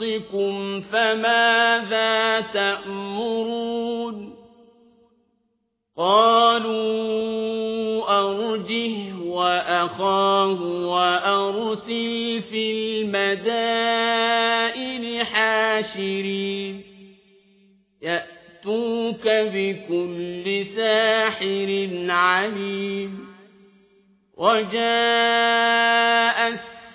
أرضكم فماذا تأمرون قالوا أرجه وأخاه وأرسل في المدائن حاشرين يأتوك بكل ساحر عليم وجاء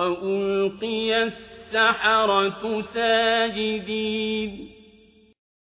وألقي السحرة ساجدين